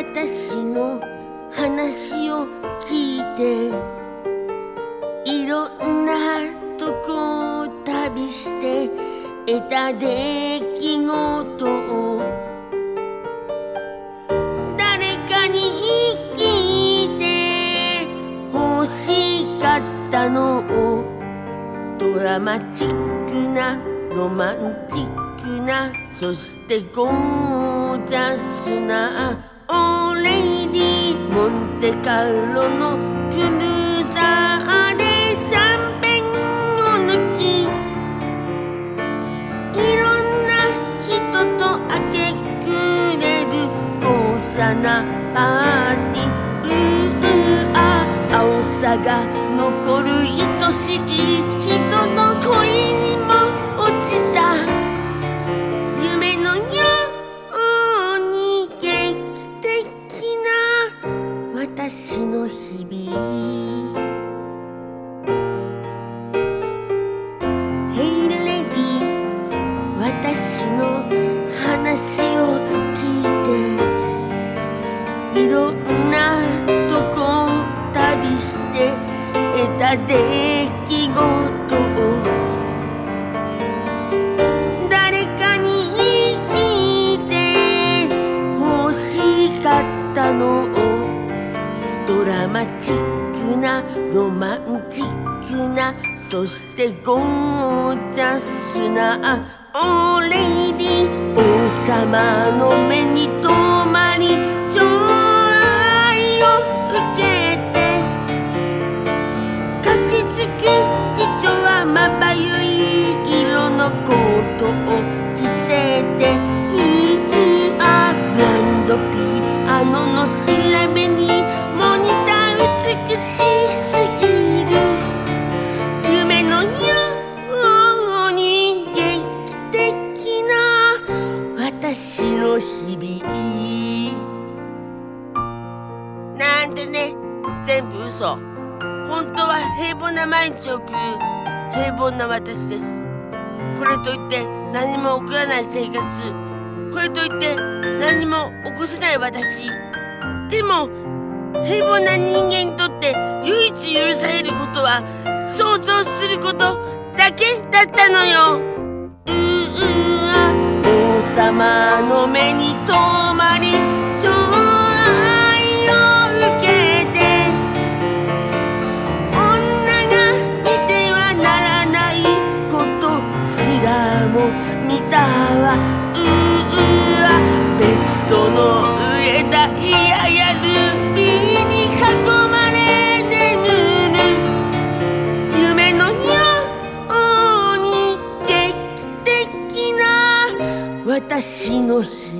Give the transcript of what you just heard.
私の話を聞いていろんなとこを旅して得た出来事を誰かに聞いて欲しかったのをドラマチックなロマンチックなそしてゴージャスなモンテカロのクルーザーでシャンペンを抜きいろんな人と明け暮れる豪華なパーティーうーあ青さが残る愛しい人の恋。私の日々 Hey lady 私の話を聞いていろんなとこ旅して得た出来事を誰かに聞いて欲しかったの。をドラマチックなロマンチックなそしてゴージャスな Oh lady 王様の目に留まり寵愛を受けて貸し付く父はまばゆい色のコートを着せてううあグランドピアノの調べにしすぎる。夢のように劇的な私の日々。なんてね全部嘘。本当は平凡な毎日を送る平凡な私です。これといって何も起こらない生活。これといって何も起こせない私。でも平凡な人間にとって唯一許されることは想像することだけだったのよ。うう王様の目に留まり寵愛を受けて。女が見てはならないことすらも見たわ私の秘